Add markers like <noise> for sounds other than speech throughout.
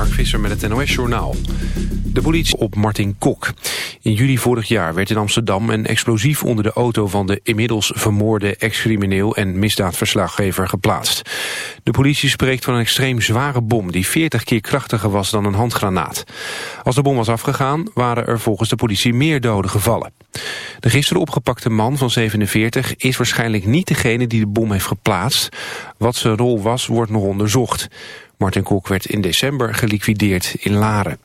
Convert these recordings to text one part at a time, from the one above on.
Mark Visser met het NOS-journaal. De politie op Martin Kok. In juli vorig jaar werd in Amsterdam een explosief onder de auto van de inmiddels vermoorde ex-crimineel en misdaadverslaggever geplaatst. De politie spreekt van een extreem zware bom die 40 keer krachtiger was dan een handgranaat. Als de bom was afgegaan waren er volgens de politie meer doden gevallen. De gisteren opgepakte man van 47 is waarschijnlijk niet degene die de bom heeft geplaatst. Wat zijn rol was wordt nog onderzocht. Martin Kok werd in december geliquideerd in Laren.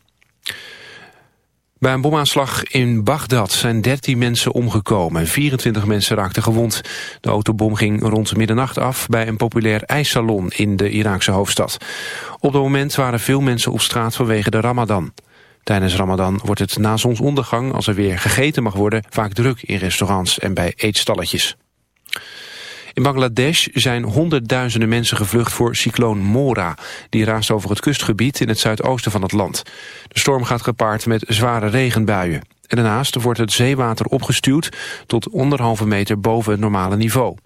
Bij een bomaanslag in Bagdad zijn 13 mensen omgekomen en 24 mensen raakten gewond. De autobom ging rond middernacht af bij een populair ijssalon in de Iraakse hoofdstad. Op dat moment waren veel mensen op straat vanwege de ramadan. Tijdens ramadan wordt het na zonsondergang, als er weer gegeten mag worden, vaak druk in restaurants en bij eetstalletjes. In Bangladesh zijn honderdduizenden mensen gevlucht voor cycloon Mora. Die raast over het kustgebied in het zuidoosten van het land. De storm gaat gepaard met zware regenbuien. En daarnaast wordt het zeewater opgestuwd tot anderhalve meter boven het normale niveau.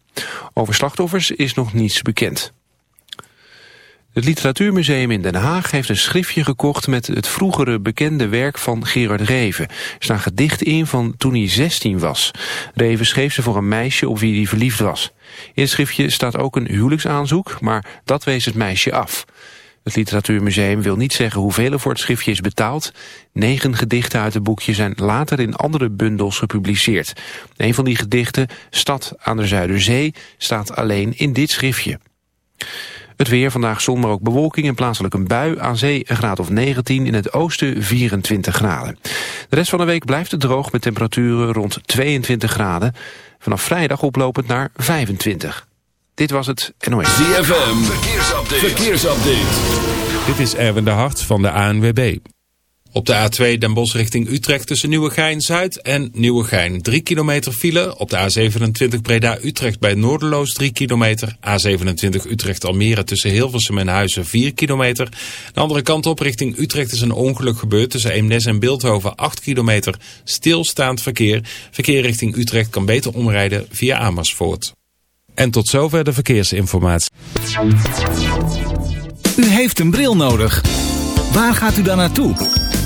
Over slachtoffers is nog niets bekend. Het Literatuurmuseum in Den Haag heeft een schriftje gekocht met het vroegere bekende werk van Gerard Reven. Er staan gedichten in van toen hij 16 was. Reven schreef ze voor een meisje op wie hij verliefd was. In het schriftje staat ook een huwelijksaanzoek, maar dat wees het meisje af. Het Literatuurmuseum wil niet zeggen hoeveel er voor het schriftje is betaald. Negen gedichten uit het boekje zijn later in andere bundels gepubliceerd. Een van die gedichten, Stad aan de Zuiderzee, staat alleen in dit schriftje. Het weer, vandaag zon, maar ook bewolking en plaatselijk een bui. Aan zee een graad of 19, in het oosten 24 graden. De rest van de week blijft het droog met temperaturen rond 22 graden. Vanaf vrijdag oplopend naar 25. Dit was het NOS. ZFM, verkeersupdate. verkeersupdate. Dit is Erwin de Hart van de ANWB. Op de A2 Den Bosch richting Utrecht tussen Nieuwegein-Zuid en Nieuwegein. 3 kilometer file. Op de A27 Breda-Utrecht bij Noorderloos 3 kilometer. A27 Utrecht-Almere tussen Hilversum en Huizen 4 kilometer. De andere kant op richting Utrecht is een ongeluk gebeurd tussen Eemnes en Beeldhoven 8 kilometer. Stilstaand verkeer. Verkeer richting Utrecht kan beter omrijden via Amersfoort. En tot zover de verkeersinformatie. U heeft een bril nodig. Waar gaat u dan naartoe?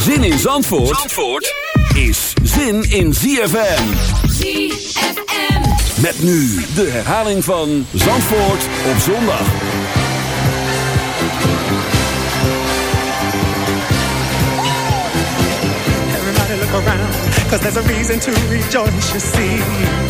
Zin in Zandvoort, Zandvoort is zin in ZFM. ZFM. Met nu de herhaling van Zandvoort op zondag. Everybody look around, cause there's a reason to rejoice, you see.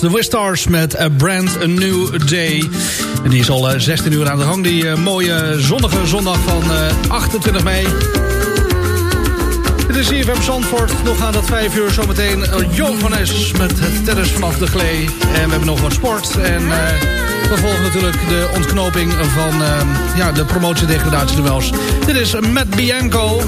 De Wistars met A Brand New Day. En die is al 16 uur aan de gang. Die mooie zonnige zondag van 28 mei. Dit is CFM Zandvoort. Nog aan dat 5 uur zometeen Joop van met het tennis vanaf de glee. En we hebben nog wat sport. En we volgen natuurlijk de ontknoping van uh, ja, de promotiedegradatie-duels. Dit is Matt Bianco.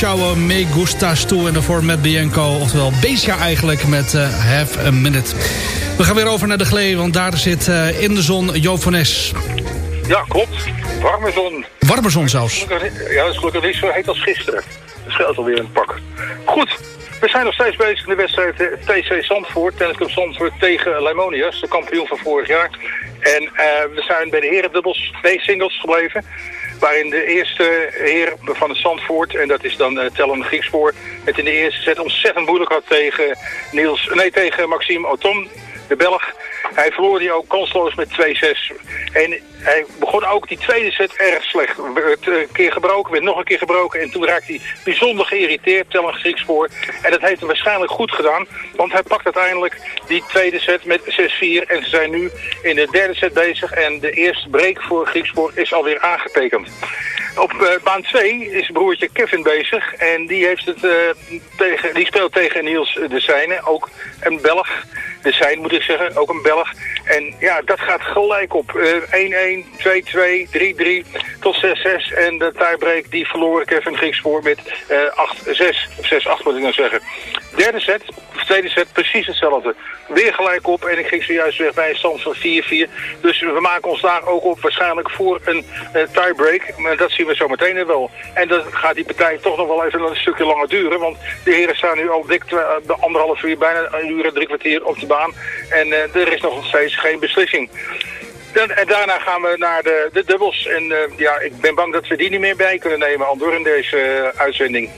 Chao, Me Gustas Tu en daarvoor met Bianco. Oftewel Beesja eigenlijk met eh, Have a Minute. We gaan weer over naar de Glee, want daar zit eh, in de zon Joop van Nes. Ja, klopt. Warme zon. Warme zon zelfs. Ja, dat is gelukkig niet zo heet als gisteren. Dat scheelt alweer een pak. Goed, we zijn nog steeds bezig in de wedstrijd eh, TC Zandvoort. Tennisclub Zandvoort tegen Leimonius, de kampioen van vorig jaar. En eh, we zijn bij de herendubbels twee singles gebleven. Waarin de eerste heer van het Zandvoort, en dat is dan uh, Tellen Griekspoor, het in de eerste set ontzettend moeilijk had tegen, Niels, nee, tegen Maxime Otom, de Belg. Hij verloor die ook kansloos met 2-6. En hij begon ook die tweede set erg slecht. Werd een keer gebroken, werd nog een keer gebroken. En toen raakte hij bijzonder geïrriteerd, Tellen Griekspoor. En dat heeft hem waarschijnlijk goed gedaan. Want hij pakt uiteindelijk die tweede set met 6-4. En ze zijn nu in de derde set bezig. En de eerste break voor Griekspoor is alweer aangetekend. Op uh, baan 2 is broertje Kevin bezig. En die, heeft het, uh, tegen, die speelt tegen Niels de Seine. Ook een Belg. De Sein moet ik zeggen, ook een Belg. En ja, dat gaat gelijk op. Uh, 1-1, 2-2, 3-3 tot 6-6. En de tiebreak die verloor Kevin Griekspoor met 8-6. Of 6-8 moet ik nou zeggen. Derde set, of tweede set, precies hetzelfde. Weer gelijk op en ik ging zojuist weg bij een stand van 4-4. Dus we maken ons daar ook op waarschijnlijk voor een uh, tiebreak. Maar dat zien we zo meteen wel. En dan gaat die partij toch nog wel even een stukje langer duren. Want de heren staan nu al dik de anderhalf uur, bijna een uur en drie kwartier op de baan. En uh, er is nog steeds geen beslissing. Dan, en daarna gaan we naar de, de dubbels. En ja, ik ben bang dat we die niet meer bij kunnen nemen, Andor, in deze uitzending.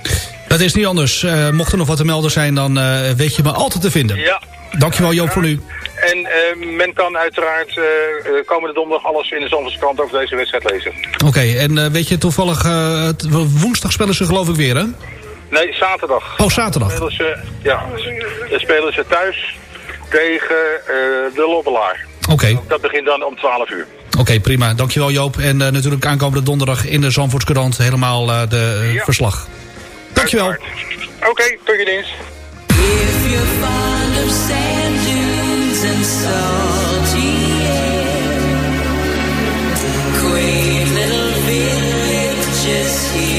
Dat is niet anders. mocht er nog wat te melden zijn, dan weet je me altijd te vinden. Ja. Dankjewel Joop voor nu. En uh, men kan uiteraard komende donderdag alles in de Zandvoortse krant over deze wedstrijd lezen. Oké, okay, en weet je toevallig, woensdag spelen ze geloof ik weer hè? Nee, zaterdag. Oh, zaterdag. Spelen ze, ja, spelen ze thuis tegen de Lobbelaar. Oké. Okay. Dat begint dan om 12 uur. Oké, okay, prima. Dankjewel Joop. En natuurlijk aankomende donderdag in de Zandvoortse krant helemaal de ja. verslag. Dankjewel. Oké, okay, tot je dienst. If you're fond of sand dunes and salty air, quaint little villages here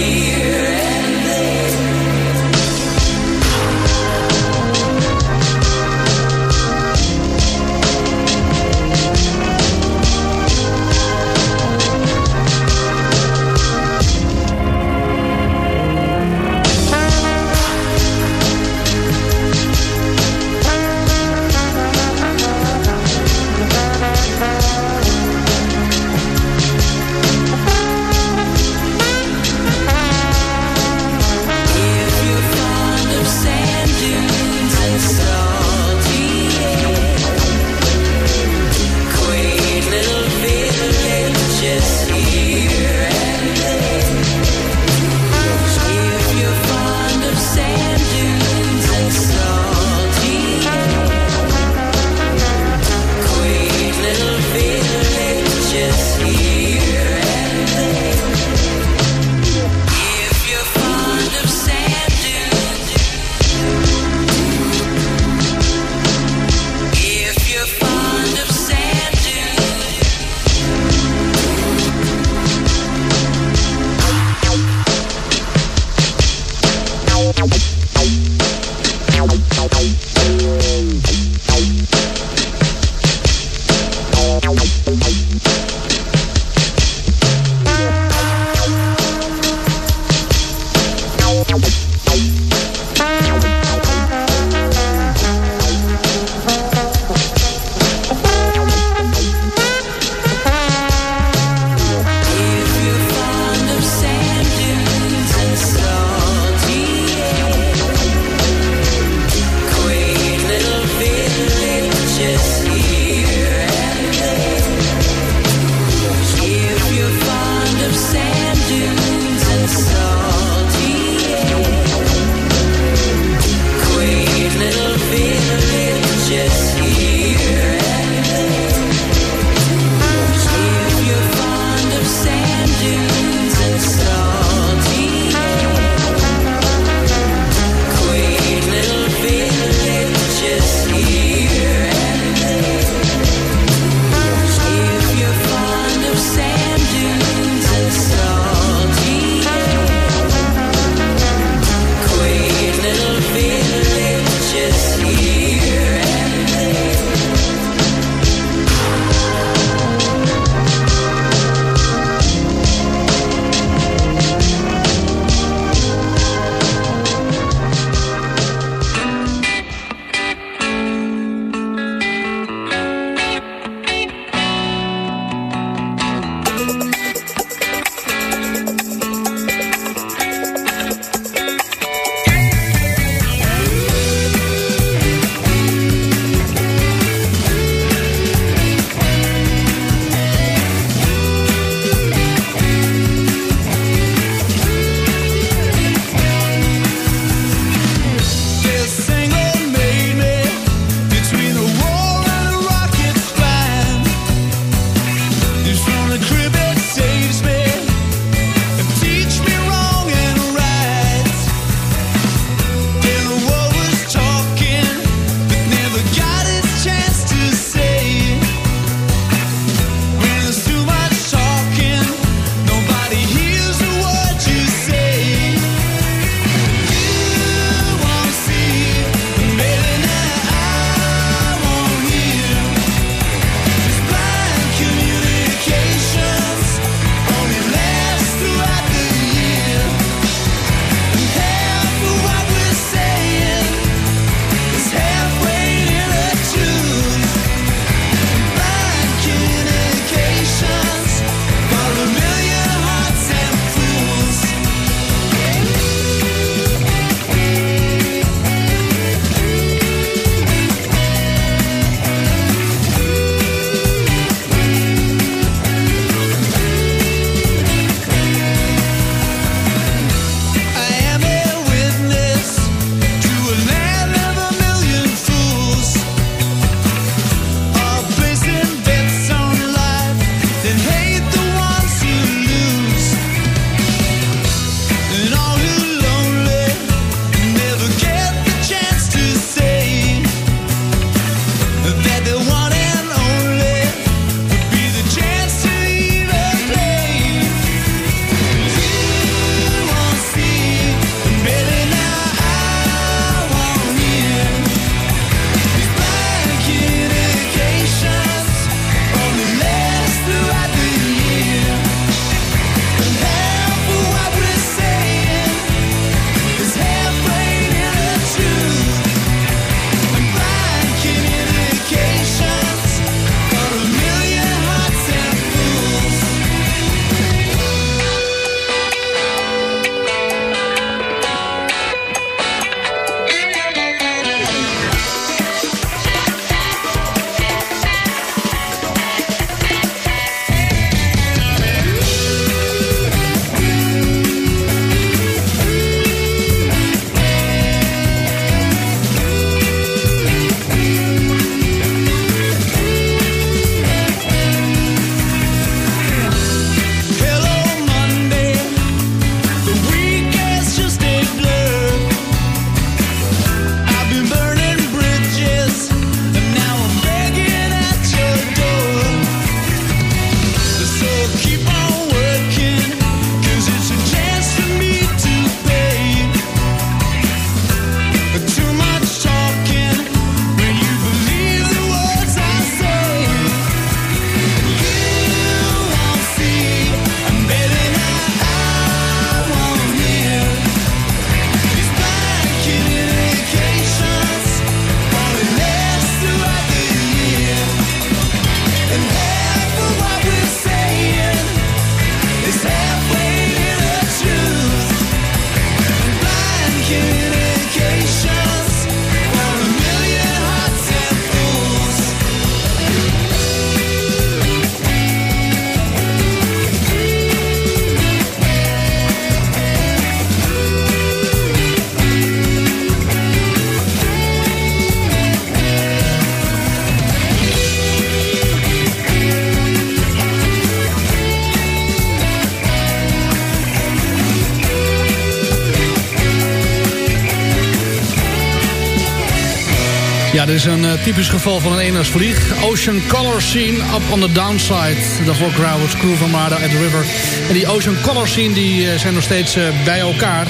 dit is een eh, typisch geval van een eendagsvlieg. Ocean Color Scene, Up on the Downside. Daarvoor Crowds, Crew van Marda at the River. En die Ocean Color Scene die, eh, zijn nog steeds eh, bij elkaar.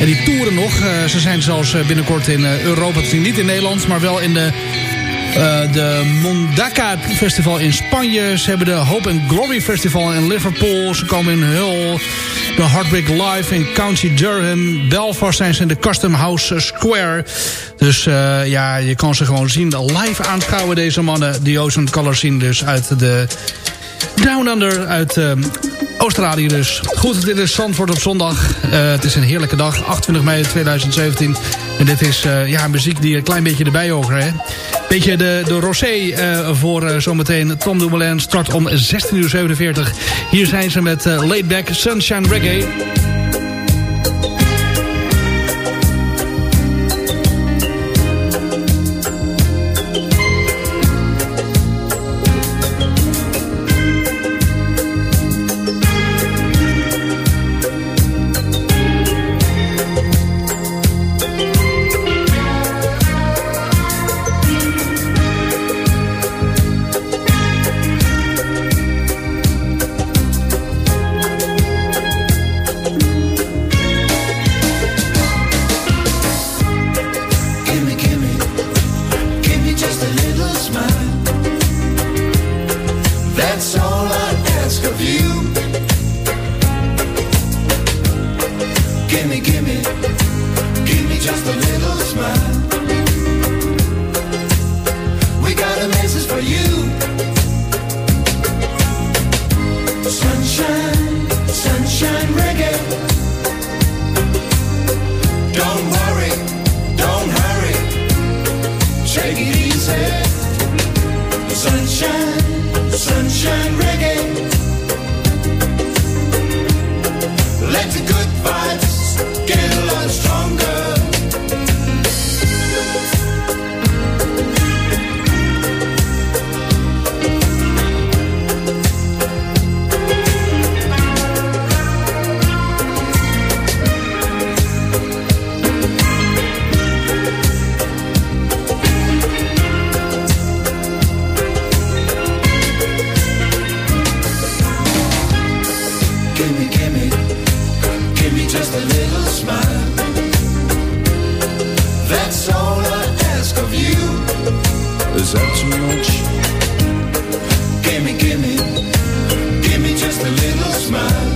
En die toeren nog. Ze zijn zelfs binnenkort in Europa te zien. Niet in Nederland, maar wel in de eh, de Mondaka Festival in Spanje. Ze hebben de Hope and Glory Festival in Liverpool. Ze komen in Hull. De Heartbreak Live in County Durham. Belfast zijn ze in de Custom House Square. Dus eh, ja, je kan ze gewoon zien. Live aanschouwen deze mannen. Die Ocean Color zien dus uit de Down Under. Uit eh, Australië dus. Goed, dit is Zandvoort op zondag. Eh, het is een heerlijke dag. 28 mei 2017. En dit is eh, ja, muziek die een klein beetje erbij hoort. Hè? Beetje de, de rosé voor zometeen. Tom Dumoulin start om 16.47 uur. Hier zijn ze met eh, Laid Back Sunshine Reggae. Gimme, gimme, give me just a little smile. That's all I ask of you. Is that too much? Gimme, gimme, give me just a little smile.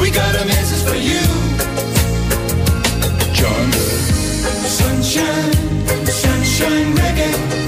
We got a message for you. John. Sunshine, sunshine reggae.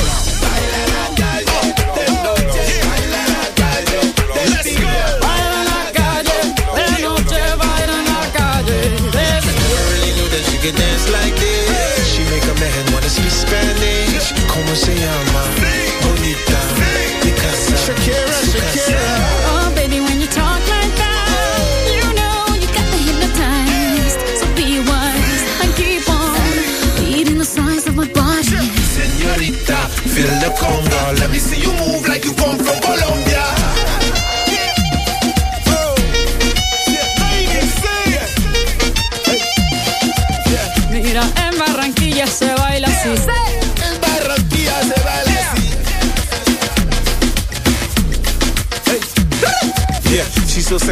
Dance like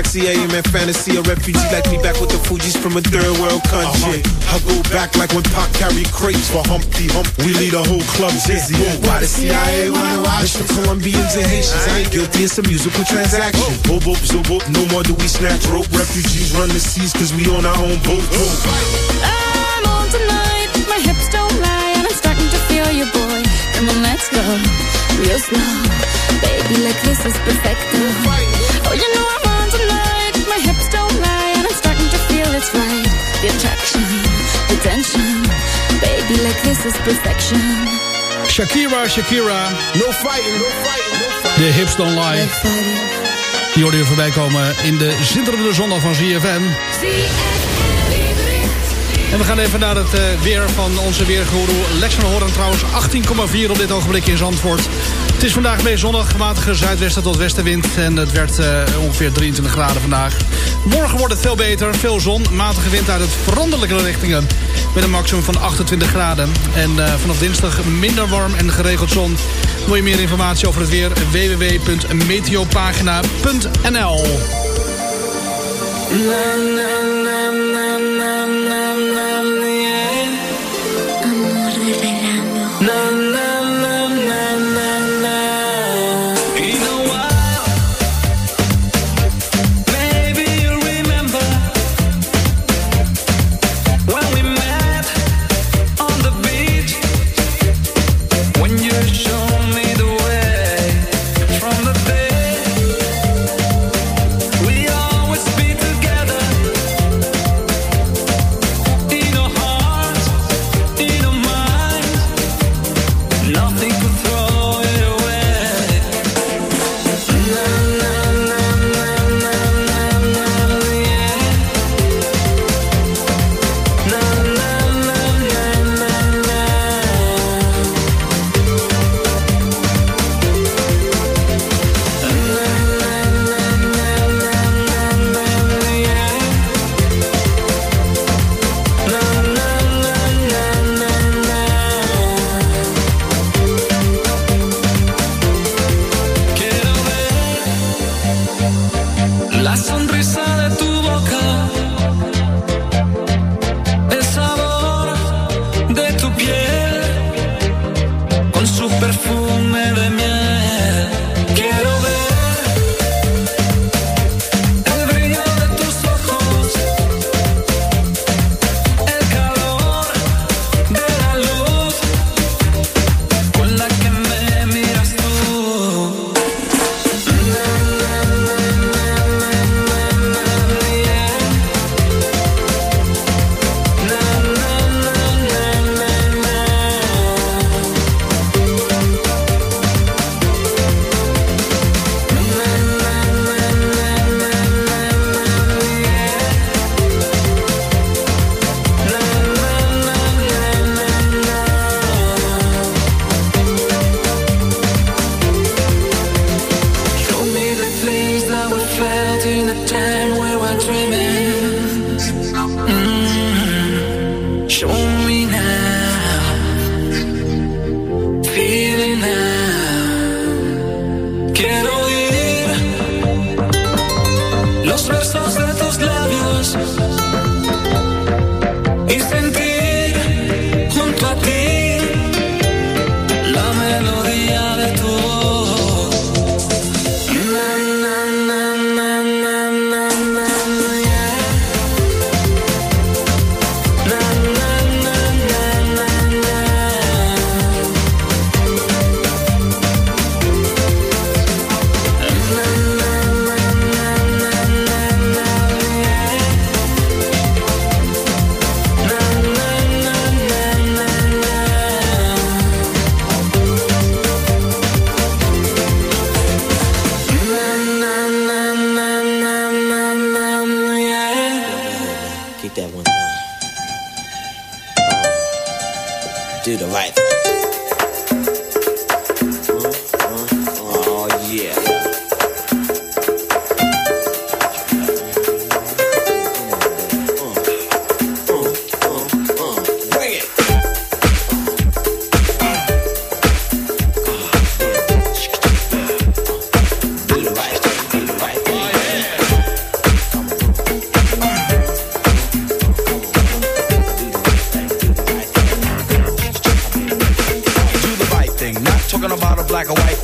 she's so sexy, I am in fantasy. A refugee like me back with the Fugees from a third world country. Uh-huh. I go back like when Pac carried crates for Humpty Hump. We lead a whole club dizzy. Why the CIA wanna watch It's the Colombians and Haitians. I ain't guilty, it's a musical transaction. Boop, boop, zoop, boop. No more do we snatch rope. Refugees run the seas cause we on our own boat. Oh. I'm on tonight, my hips don't lie, and I'm starting to feel you, boy. Come on, let's go real slow. Baby, like this is perfect. Oh, you know I'm it's right. The attraction, the tension. Baby, like this is perfection. Shakira, Shakira. No fighting, no fighting, no fighting. De hips don't lie. Die hoorde je voorbij komen in de zitterende zondag van ZFM. En we gaan even naar het eh, weer van onze weergoeroe. Lex van Horen trouwens 18,4 op dit ogenblik in Zandvoort. Het is vandaag meest zonnig, matige zuidwesten tot westenwind. En het werd eh, ongeveer 23 graden vandaag. Morgen wordt het veel beter, veel zon. Matige wind uit het veranderlijke richtingen. Met een maximum van 28 graden. En eh, vanaf dinsdag minder warm en geregeld zon. Wil je meer informatie over het weer? www.meteopagina.nl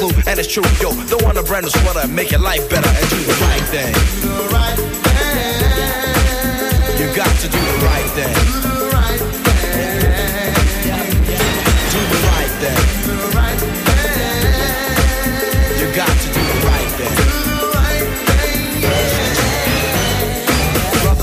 clue, and it's true. Yo, don't want a brand new sweater make your life better and do the right thing. You got to do the right thing. Do the right thing.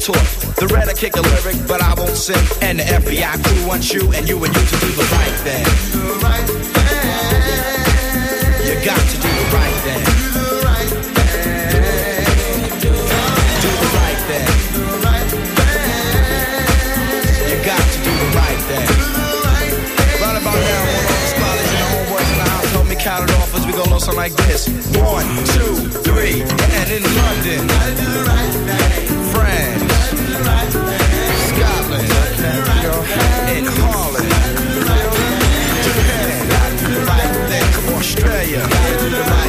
taught. The red I kick a lyric, but I won't sing. And the FBI crew wants you and you and you to do the right thing. You got to do the right thing. We something like this. One, two, three, and in London, France, Scotland, in Holland, Japan, Australia,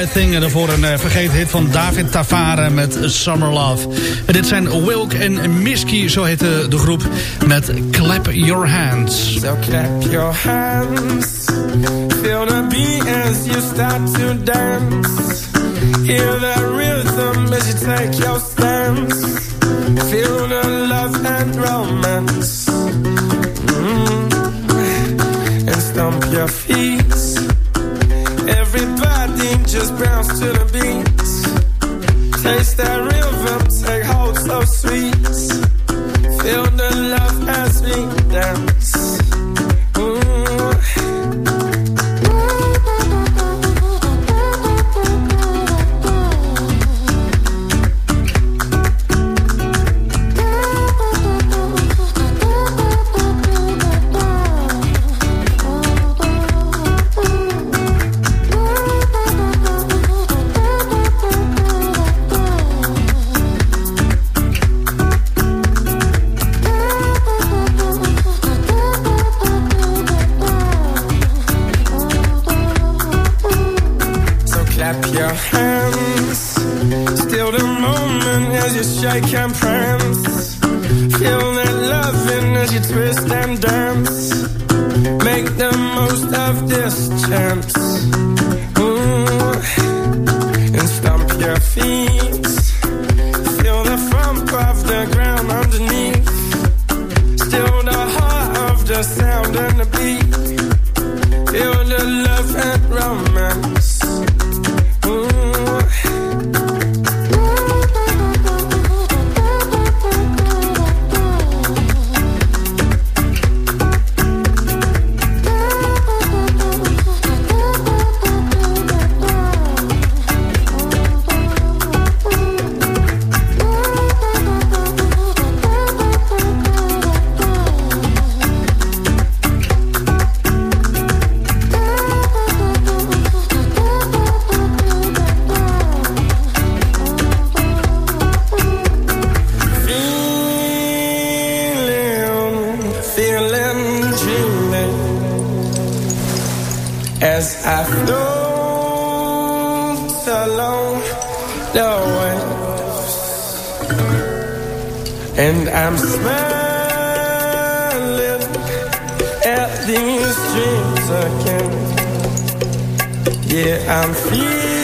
Right Thing. En daarvoor een uh, vergeten hit van David Tavare met Summer Love. En dit zijn Wilk en Misky, zo heette de groep, met Clap Your Hands. So clap your hands. Feel the beat as you start to dance. Hear the rhythm as you take your stance. Feel the love and romance. Mm. And stomp your feet. That Yeah, I'm feeling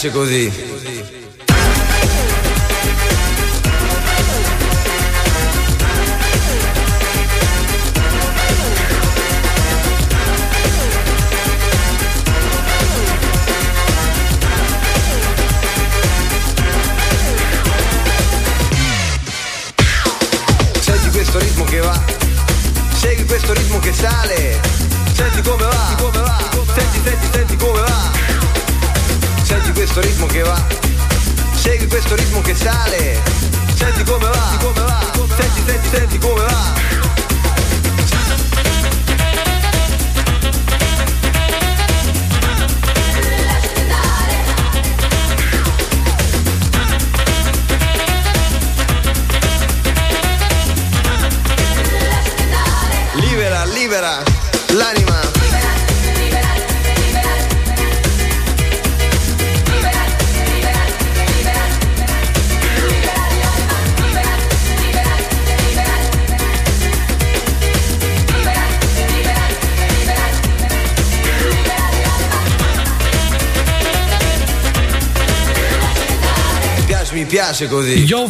piace, mi piace così. Piace, mi piace così. Jo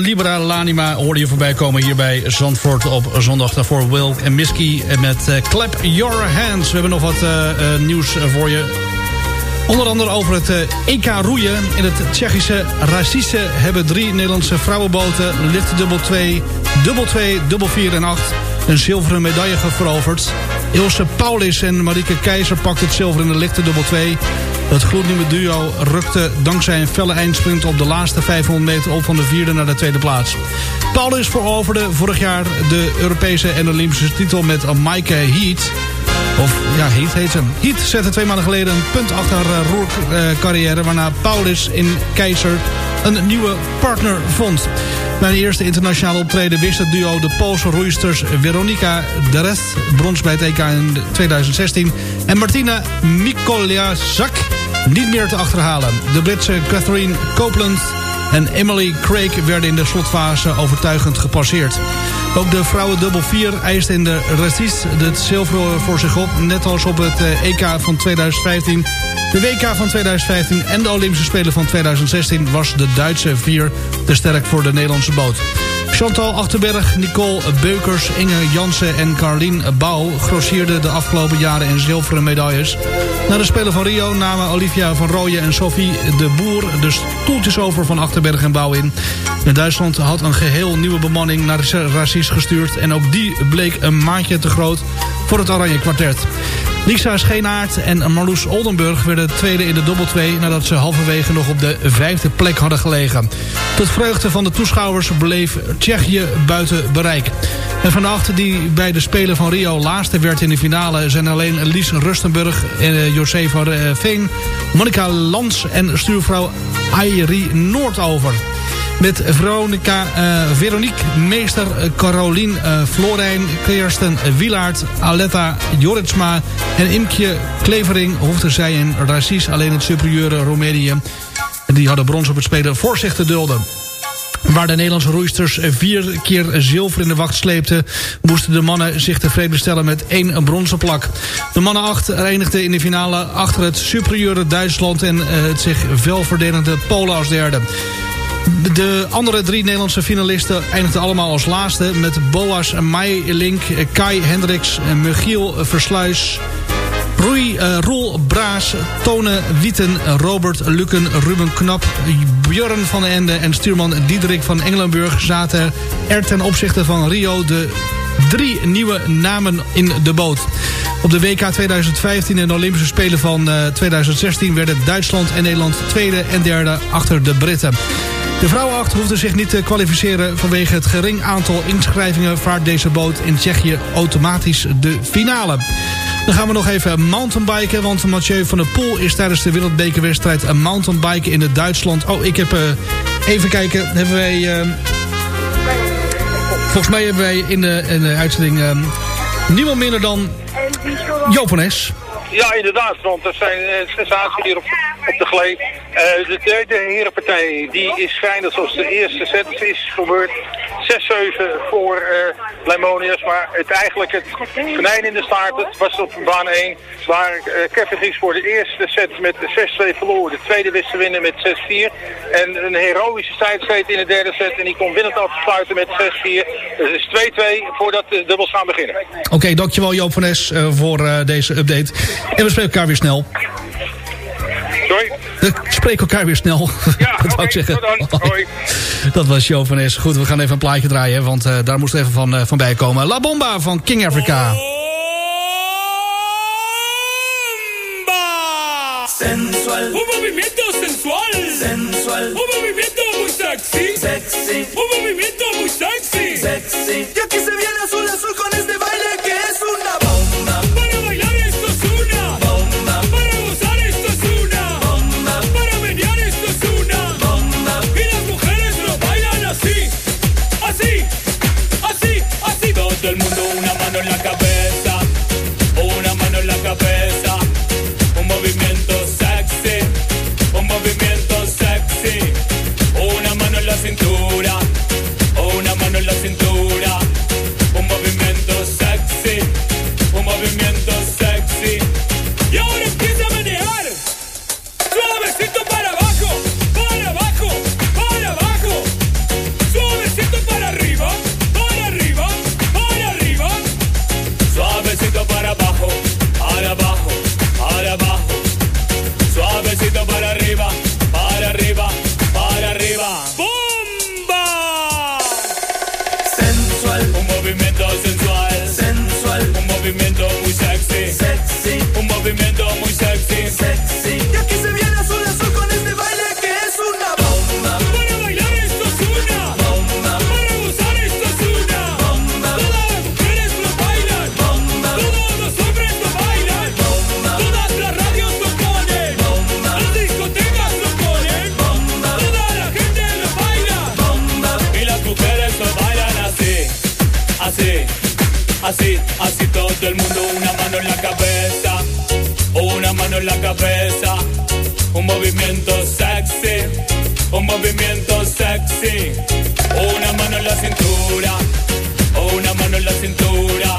Libera Lanima hoorde je voorbij komen hier bij Zandvoort op zondag. Daarvoor Will en Misky met eh, Clap Your Hands. We hebben nog wat eh, eh, nieuws voor je. Onder andere over het EK roeien. In het Tsjechische Racice hebben drie Nederlandse vrouwenboten... lichte dubbel 2, dubbel 2, dubbel 4 en 8... een zilveren medaille veroverd. Ilse Paulis en Marieke Keizer pakt het zilver in de lichte dubbel 2... Het gloednieuwe duo rukte dankzij een felle eindsprint op de laatste 500 meter op van de vierde naar de tweede plaats. Paulus veroverde vorig jaar de Europese en Olympische titel met Maaike Heat. Of ja, Heat heet ze. Heat zette twee maanden geleden een punt achter haar roercarrière... waarna Paulus in Keizer een nieuwe partner vond. Bij de eerste internationale optreden wist het duo de Poolse roeisters Veronika de Rest... brons bij het EK in 2016... en Martina Mikoliazak niet meer te achterhalen. De Britse Catherine Copeland en Emily Craig werden in de slotfase overtuigend gepasseerd. Ook de vrouwen dubbel 4 eiste in de resist het zilver voor zich op. Net als op het EK van 2015, de WK van 2015 en de Olympische Spelen van 2016... was de Duitse 4 te sterk voor de Nederlandse boot. Chantal Achterberg, Nicole Beukers, Inge Jansen en Carlien Bouw... grossierden de afgelopen jaren in zilveren medailles. Na de Spelen van Rio namen Olivia van Rooyen en Sophie de Boer... de stoeltjes over van Achterberg en Bouw in. En Duitsland had een geheel nieuwe bemanning naar Racis gestuurd... en ook die bleek een maandje te groot voor het Oranje Kwartet. Lisa Scheenaert en Marloes Oldenburg werden tweede in de dubbel 2... nadat ze halverwege nog op de vijfde plek hadden gelegen. Tot vreugde van de toeschouwers bleef Tsjechië buiten bereik. En van de die bij de Spelen van Rio laatste werd in de finale... zijn alleen Lies Rustenburg, eh, José van Veen, Monica Lans en stuurvrouw Airi Noordover. Met Veronica, uh, Veronique Meester, Carolien uh, Florijn, Kirsten Wielaert, Aletta Joritsma en Imkje Klevering hoefden zij in Racis alleen het superieure Roemenië. Die hadden brons op het spelen voor zich te dulden. Waar de Nederlandse roeisters vier keer zilver in de wacht sleepten... moesten de mannen zich tevreden stellen met één bronzen plak. De mannen acht eindigden in de finale achter het superieure Duitsland... en het zich velverdelende Polen als derde. De andere drie Nederlandse finalisten eindigden allemaal als laatste... met Boas Meilink, Kai Hendricks, Michiel Versluis... Roei, uh, Roel Braas, Tone Wieten, Robert Luken, Ruben Knap... Björn van den Ende en stuurman Diederik van Engelenburg... zaten er ten opzichte van Rio de drie nieuwe namen in de boot. Op de WK 2015 en de Olympische Spelen van uh, 2016... werden Duitsland en Nederland tweede en derde achter de Britten. De vrouwenacht hoefde zich niet te kwalificeren vanwege het gering aantal inschrijvingen vaart deze boot in Tsjechië automatisch de finale. Dan gaan we nog even mountainbiken, want Mathieu van der Poel is tijdens de wereldbekerwedstrijd een mountainbiken in het Duitsland. Oh, ik heb, uh, even kijken, hebben wij, uh, volgens mij hebben wij in de, in de uitzending uh, niemand minder dan Joop van Es. Ja, inderdaad, want er zijn uh, sensaties hier op, op de gleed. Uh, de tweede herenpartij die is geëindigd zoals de eerste set is gebeurd. 6-7 voor uh, Leimonius, maar het eigenlijk het venijn in de staart was op baan 1. Waar uh, Kevin Dries voor de eerste set met 6-2 verloor. De tweede wist te winnen met 6-4. En een heroïsche tijdscheet in de derde set. En die kon winnend afsluiten met 6-4. Dus het is 2-2 voordat de dubbels gaan beginnen. Oké, dankjewel Joop van Es voor deze update. En we spreken elkaar weer snel. Sorry? We spreken elkaar weer snel. Ja, <laughs> dat okay, zeggen. <laughs> Hoi. Dat was Jo van Goed, we gaan even een plaatje draaien, want uh, daar moest even van, uh, van bij komen. La Bomba van King Africa. Bomba! Sensual. Un movimiento sensual. Sensual. Un movimiento muy sexy. Sexy. Un movimiento muy sexy. Sexy. Se viene azul azul con este la cabeza. Un movimiento sexy, un movimiento sexy. Una mano en la cintura, una mano en la cintura.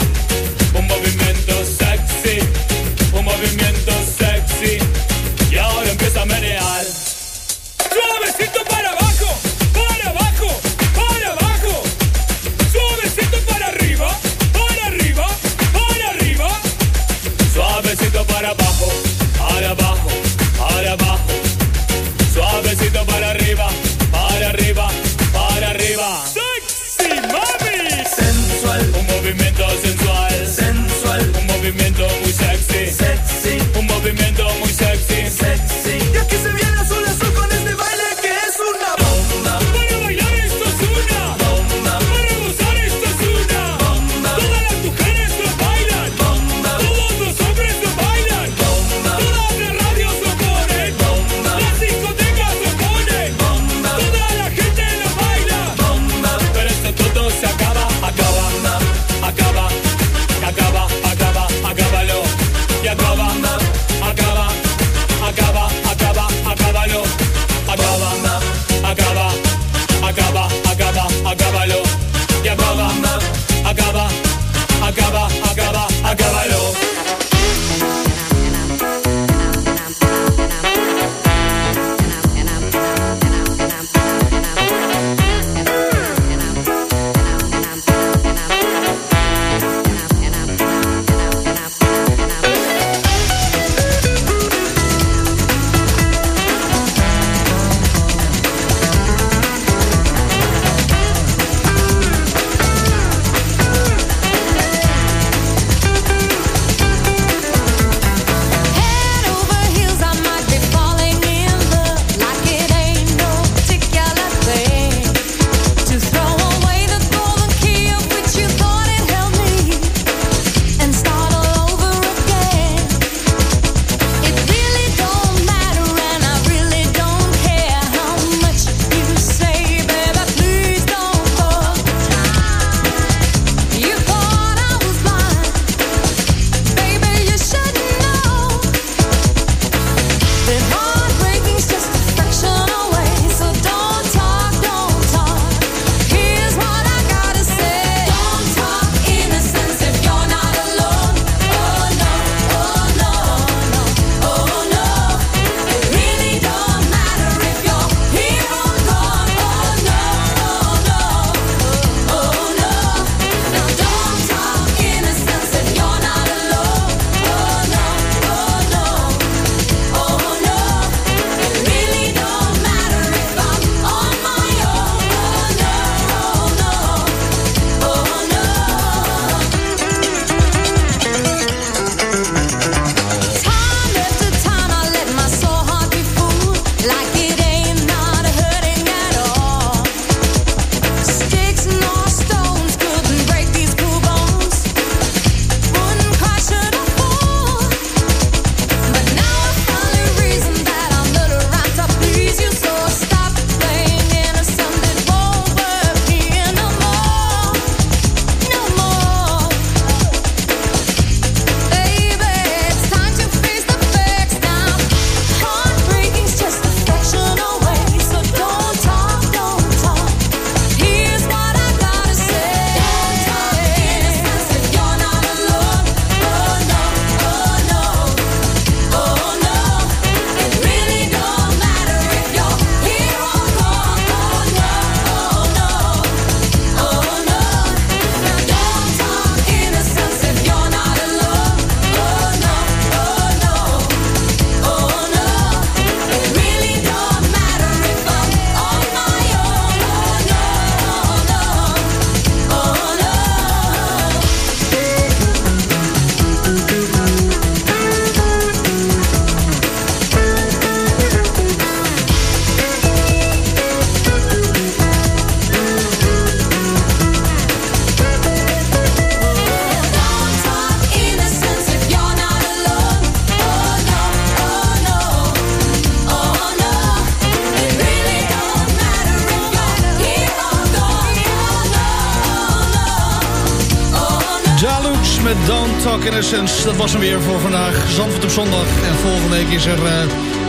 Innocence. Dat was hem weer voor vandaag. Zandvoort op zondag. En volgende week is er eh,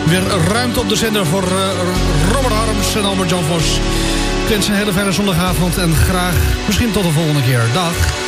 weer ruimte op de zender voor eh, Robert Harms en Albert Jan Vos. Ik wens een hele fijne zondagavond en graag misschien tot de volgende keer. Dag.